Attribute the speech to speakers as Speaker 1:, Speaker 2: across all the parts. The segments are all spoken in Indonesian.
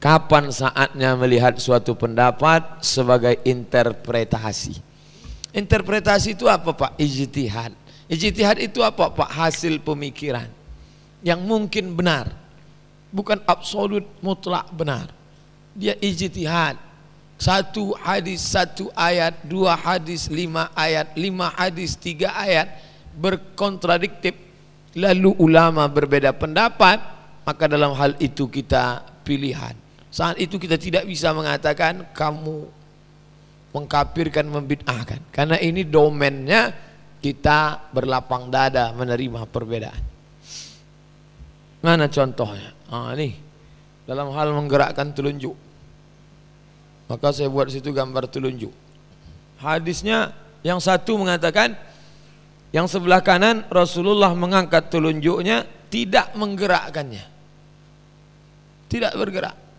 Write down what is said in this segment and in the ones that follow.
Speaker 1: Kapan saatnya melihat suatu pendapat sebagai interpretasi? Interpretasi itu apa Pak? Ijtihad. Ijtihad itu apa Pak? Hasil pemikiran yang mungkin benar. Bukan absolut mutlak benar. Dia ijtihad. Satu hadis, satu ayat, dua hadis, lima ayat, lima hadis, tiga ayat berkontradiktif. Lalu ulama berbeda pendapat, maka dalam hal itu kita pilihan. Saat itu kita tidak bisa mengatakan kamu mengkapirkan, membid'ahkan. Karena ini domennya kita berlapang dada menerima perbedaan. Mana contohnya? Ah, ini dalam hal menggerakkan telunjuk. Maka saya buat situ gambar telunjuk. Hadisnya yang satu mengatakan yang sebelah kanan Rasulullah mengangkat telunjuknya tidak menggerakkannya. Tidak bergerak.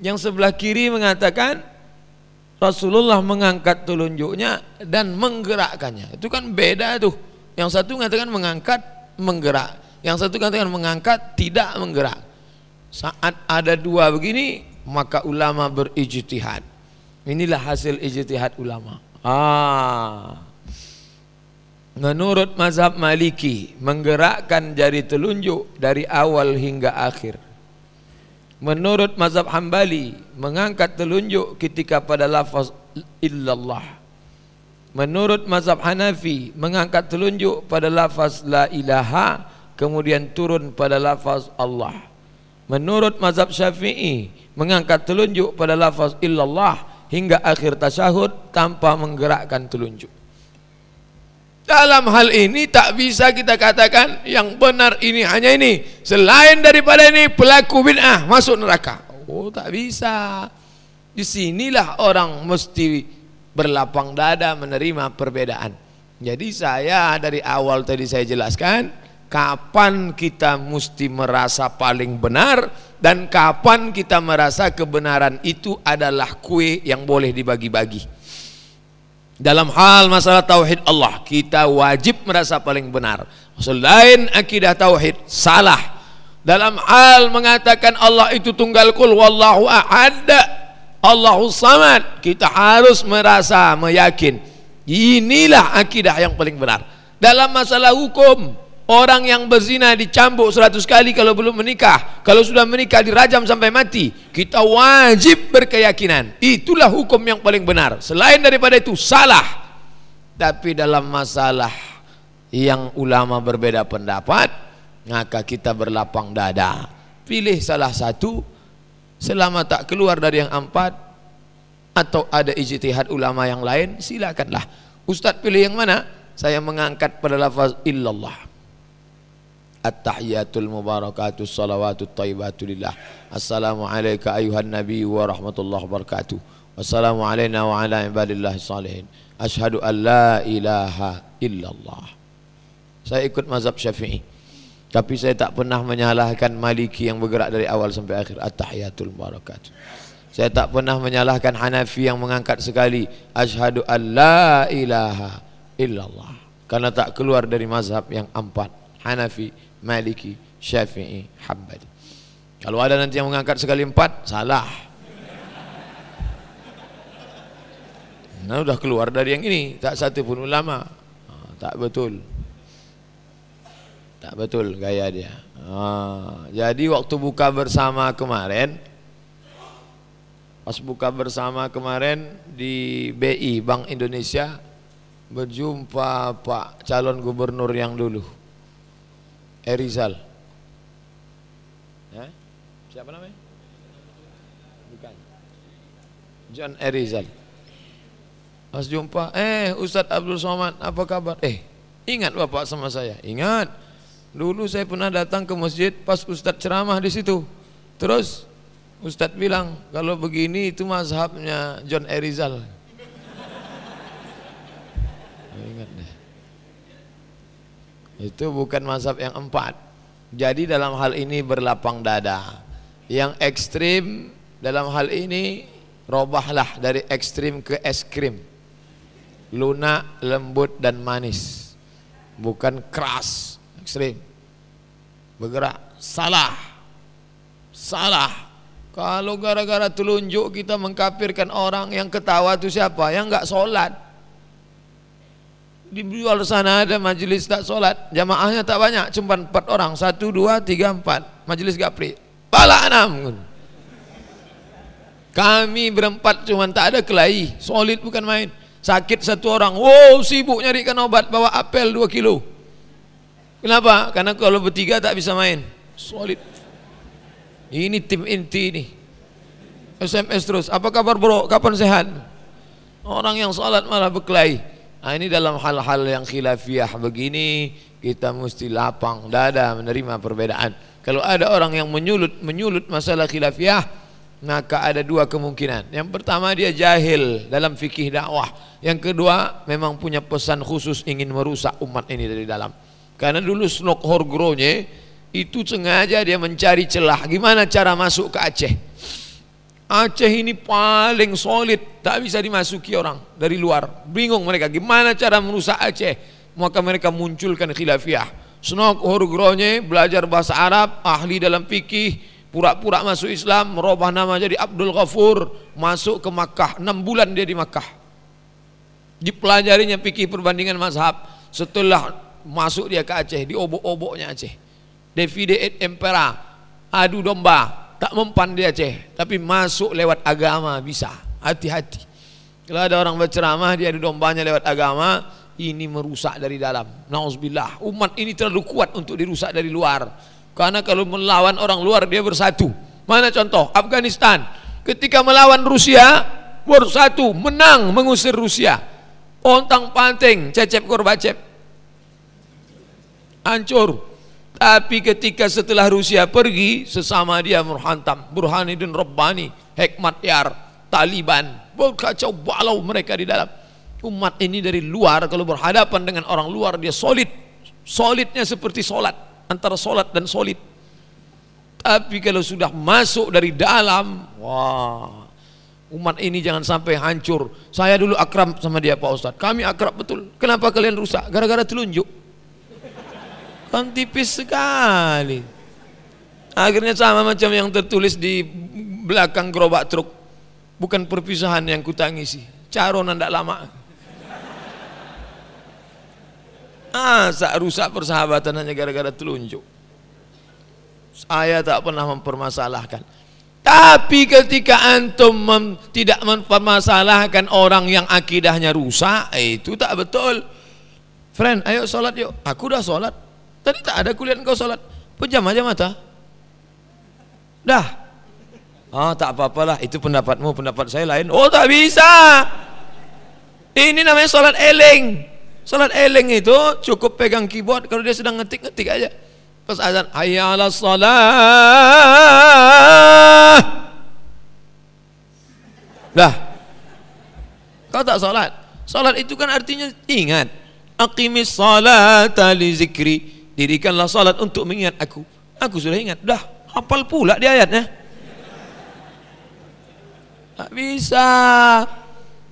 Speaker 1: Yang sebelah kiri mengatakan Rasulullah mengangkat telunjuknya dan menggerakkannya. Itu kan beda tuh. Yang satu mengatakan mengangkat, menggerak. Yang satu mengatakan mengangkat, tidak menggerak. Saat ada dua begini, maka ulama berijtihad. Inilah hasil ijtihad ulama. Ah. Menurut mazhab Maliki, menggerakkan jari telunjuk dari awal hingga akhir Menurut mazhab Hambali mengangkat telunjuk ketika pada lafaz illallah. Menurut mazhab Hanafi mengangkat telunjuk pada lafaz la ilaha kemudian turun pada lafaz Allah. Menurut mazhab Syafi'i mengangkat telunjuk pada lafaz illallah hingga akhir tasyahud tanpa menggerakkan telunjuk. Dalam hal ini tak bisa kita katakan yang benar ini hanya ini. Selain daripada ini pelaku bid'ah masuk neraka. Oh tak bisa. Di sinilah orang mesti berlapang dada menerima perbedaan. Jadi saya dari awal tadi saya jelaskan kapan kita mesti merasa paling benar dan kapan kita merasa kebenaran itu adalah kue yang boleh dibagi-bagi. Dalam hal masalah tauhid Allah, kita wajib merasa paling benar. Selain akidah tauhid, salah. Dalam hal mengatakan Allah itu tunggal kul wallahu ahad, Allahu samad, kita harus merasa meyakin inilah akidah yang paling benar. Dalam masalah hukum, Orang yang berzina dicambuk seratus kali kalau belum menikah. Kalau sudah menikah dirajam sampai mati. Kita wajib berkeyakinan. Itulah hukum yang paling benar. Selain daripada itu salah. Tapi dalam masalah yang ulama berbeda pendapat. Maka kita berlapang dada. Pilih salah satu. Selama tak keluar dari yang empat. Atau ada ijtihad ulama yang lain. Silakanlah. Ustaz pilih yang mana? Saya mengangkat pada lafaz illallah. At-tahiyatul mubarakatus salawatut taibatu lillah. Assalamu alayka ayuhan nabi wa rahmatullahi wabarakatuh. Wassalamu alayna wa ala ibadillahi salihin. Ashhadu an la ilaha illallah. Saya ikut mazhab Syafi'i. Tapi saya tak pernah menyalahkan Maliki yang bergerak dari awal sampai akhir. At-tahiyatul mubarakatuh. Saya tak pernah menyalahkan Hanafi yang mengangkat sekali. Ashhadu an la ilaha illallah. Karena tak keluar dari mazhab yang empat. Hanafi, Maliki, Syafi'i, Hambali. Kalau ada nanti yang mengangkat sekali empat, salah. Nah, sudah keluar dari yang ini, tak satu pun ulama. Tak betul. Tak betul gaya dia. Jadi waktu buka bersama kemarin, pas buka bersama kemarin di BI Bank Indonesia berjumpa Pak calon gubernur yang dulu Erizal. Ya? Siapa namanya? Bukan. John Erizal. Pas jumpa, eh Ustadz Abdul Somad, apa kabar? Eh, ingat Bapak sama saya? Ingat. Dulu saya pernah datang ke masjid pas Ustadz ceramah di situ. Terus Ustadz bilang, kalau begini itu mazhabnya John Erizal. Ingat deh. Itu bukan mazhab yang empat. Jadi dalam hal ini berlapang dada. Yang ekstrim dalam hal ini robahlah dari ekstrim ke es krim. Lunak, lembut dan manis. Bukan keras, ekstrim. Bergerak salah. Salah. Kalau gara-gara telunjuk kita mengkafirkan orang yang ketawa itu siapa? Yang enggak sholat. Di sana ada majelis tak sholat. Jamaahnya tak banyak, cuma empat orang. Satu, dua, tiga, empat. Majelis gapri. Pala enam. Kami berempat cuma tak ada kelahi. Solid bukan main. Sakit satu orang. Wow, sibuk nyarikan obat. Bawa apel dua kilo. Kenapa? Karena kalau bertiga tak bisa main. Solid. Ini tim inti ini. SMS terus. Apa kabar bro? Kapan sehat? Orang yang salat malah berkelahi. Nah, ini dalam hal-hal yang khilafiyah begini kita mesti lapang dada menerima perbedaan. Kalau ada orang yang menyulut menyulut masalah khilafiyah, maka ada dua kemungkinan. Yang pertama dia jahil dalam fikih dakwah. Yang kedua memang punya pesan khusus ingin merusak umat ini dari dalam. Karena dulu Snok Horgronya itu sengaja dia mencari celah gimana cara masuk ke Aceh Aceh ini paling solid. Tak bisa dimasuki orang dari luar. Bingung mereka gimana cara merusak Aceh? Maka mereka munculkan khilafiyah. Senok Hurgronya belajar bahasa Arab ahli dalam fikih pura-pura masuk Islam merubah nama jadi Abdul Ghafur. Masuk ke Makkah. 6 bulan dia di Makkah. Dipelajarinya fikih perbandingan mazhab. Setelah masuk dia ke Aceh di obok-oboknya Aceh. Davide et Empera adu domba tak mempan di Aceh tapi masuk lewat agama bisa. Hati-hati. Kalau ada orang berceramah dia adu dombanya lewat agama ini merusak dari dalam. Nauzubillah. Umat ini terlalu kuat untuk dirusak dari luar. Karena kalau melawan orang luar dia bersatu. Mana contoh? Afghanistan. Ketika melawan Rusia bersatu menang mengusir Rusia. Ontang panting cecep korbacep hancur tapi ketika setelah Rusia pergi, sesama dia menghantam Burhanuddin Rabbani, Hekmat Yar, Taliban, berkacau balau mereka di dalam. Umat ini dari luar kalau berhadapan dengan orang luar dia solid. Solidnya seperti solat, antara solat dan solid. Tapi kalau sudah masuk dari dalam, wah, umat ini jangan sampai hancur. Saya dulu akrab sama dia Pak Ustadz. Kami akrab betul. Kenapa kalian rusak? Gara-gara telunjuk. Kan tipis sekali. Akhirnya sama macam yang tertulis di belakang gerobak truk. Bukan perpisahan yang kutangisi. Caron tidak lama. Ah, rusak persahabatan hanya gara-gara telunjuk. Saya tak pernah mempermasalahkan. Tapi ketika antum mem, tidak mempermasalahkan orang yang akidahnya rusak, eh, itu tak betul. Friend, ayo sholat yuk. Aku dah sholat. Tadi tak ada kuliah engkau sholat. Pejam aja mata. Dah. Ah, tak apa-apalah. Itu pendapatmu, pendapat saya lain. Oh, tak bisa. Ini namanya sholat eleng. Sholat eleng itu cukup pegang keyboard kalau dia sedang ngetik-ngetik aja. Pas azan, hayya ala salat. Dah. Kau tak sholat. Sholat itu kan artinya ingat. Aqimis salata li zikri Dirikanlah salat untuk mengingat aku. Aku sudah ingat. Dah, hafal pula di ayatnya. Tak bisa.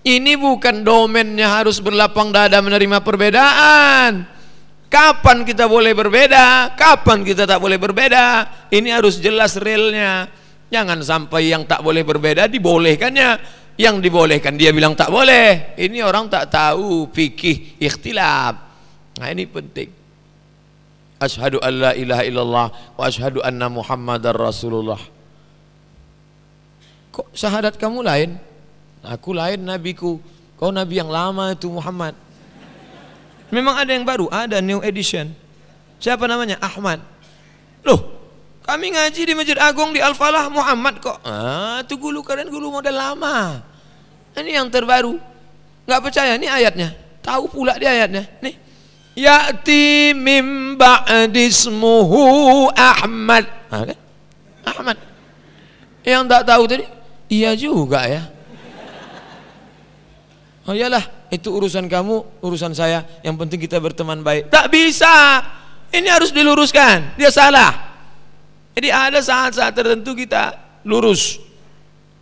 Speaker 1: Ini bukan domennya harus berlapang dada menerima perbedaan. Kapan kita boleh berbeda? Kapan kita tak boleh berbeda? Ini harus jelas realnya. Jangan sampai yang tak boleh berbeda dibolehkannya. Yang dibolehkan dia bilang tak boleh. Ini orang tak tahu fikih ikhtilaf. Nah ini penting. Ashadu an la ilaha illallah wa ashadu anna muhammadar rasulullah. Kok syahadat kamu lain? Aku lain nabiku. Kau nabi yang lama itu Muhammad. Memang ada yang baru, ada new edition. Siapa namanya? Ahmad. Loh, kami ngaji di Masjid Agung di Al-Falah Muhammad kok. Ah, itu gulu kalian gulu model lama. Ini yang terbaru. Gak percaya, ini ayatnya. Tahu pula di ayatnya. Nih Ya'ti min ba'dismuhu Ahmad. Ha, kan? Ahmad. Yang tak tahu tadi, iya juga ya. Oh iyalah, itu urusan kamu, urusan saya. Yang penting kita berteman baik. Tak bisa. Ini harus diluruskan. Dia salah. Jadi ada saat-saat tertentu kita lurus.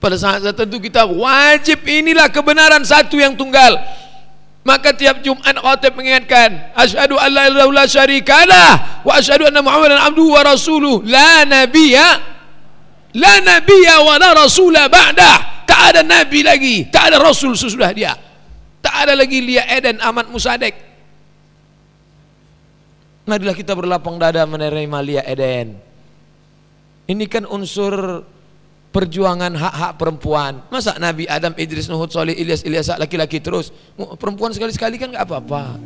Speaker 1: Pada saat tertentu kita wajib inilah kebenaran satu yang tunggal. Maka tiap Jumat khatib mengingatkan, asyhadu an la ilaha illallah syarikalah wa asyhadu anna Muhammadan abduhu wa rasuluh la nabiyya La nabiyya wa la rasula ba'dah. Tak ada nabi lagi, tak ada rasul sesudah dia. Tak ada lagi Lia Eden Ahmad Musadek. Marilah kita berlapang dada menerima Lia Eden. Ini kan unsur perjuangan hak-hak perempuan. Masa Nabi Adam, Idris, Nuhud, Salih, Ilyas, Ilyas laki-laki terus. Perempuan sekali-sekali kan nggak apa-apa.